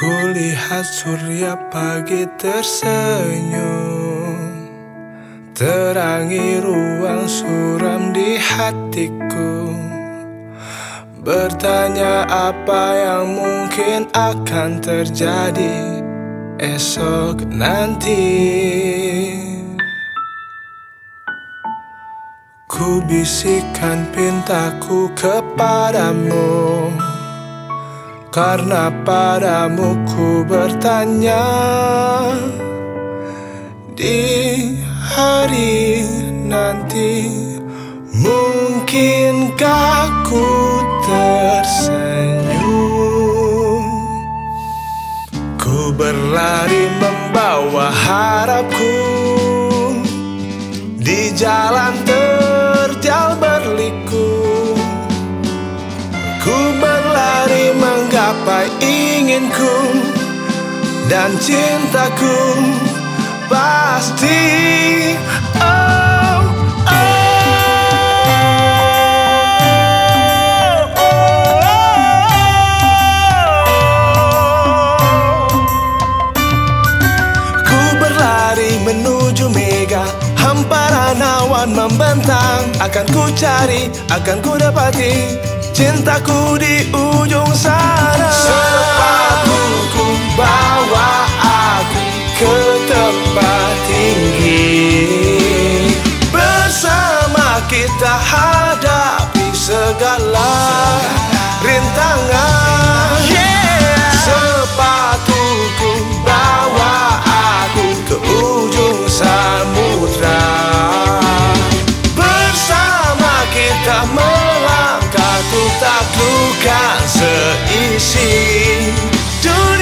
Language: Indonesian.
Kulihat surya pagi tersenyum. Terangi ruang suram di hatiku. Bertanya apa yang mungkin akan terjadi esok nanti. Ku bisikan pintaku kepadamu Karena padamu ku bertanya Di hari nanti Mungkinkah ku tersenyum? Ku berlari membawa harapku menggapai inginku Dan cintaku pasti. Oh, oh, oh. Ku berlari menuju mega Hamparan awan membentang. Akan ku cari, akan ku dapati Cintaku di ujung sana. Sepatuku bawa aku ke tempat tinggi. Bersama kita hadapi segala rintangan 一心。Don't